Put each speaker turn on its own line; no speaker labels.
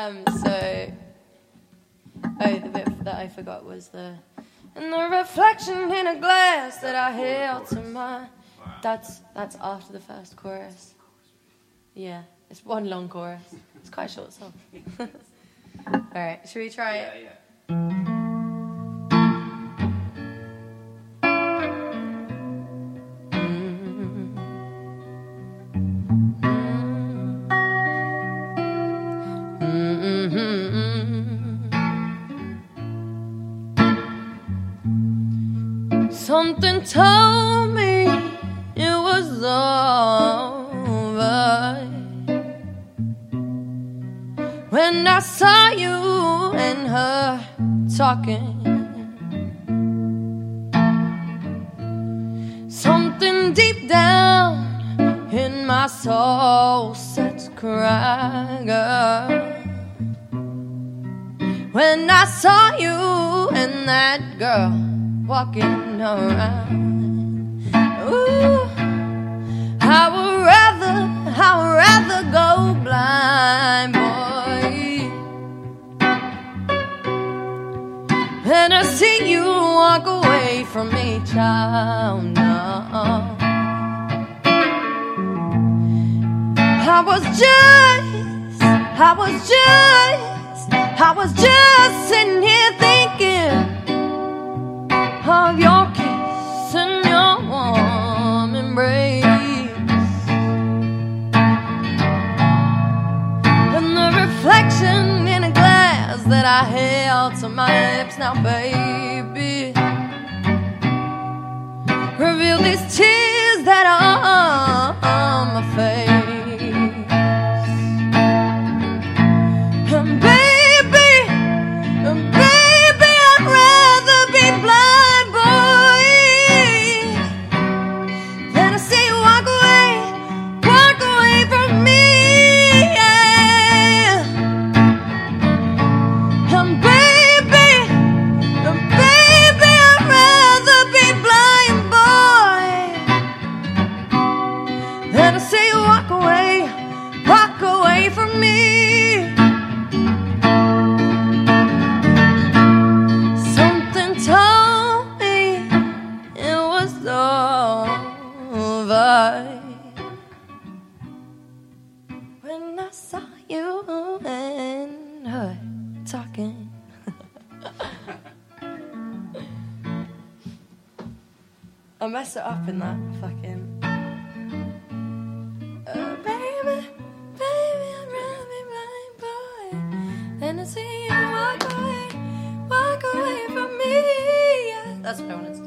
Um, so, oh, the bit that I forgot was the, and the reflection in a glass that I held to my. That's that's after the first chorus. Yeah, it's one long chorus. It's quite a short song. All right, should we try it? Something told me it was over when I saw you and her talking. Something deep down in my soul said to cry, girl. When I saw you and that girl walking around. Ooh, I would rather, I would rather go blind, boy, than to see you walk away from me, child. No. I was just, I was just, I was just sitting here thinking that I held to my lips now, baby. Reveal these tears walk away, walk away from me. Something told me it was over when I saw you and her talking. I messed it up in that that's what I want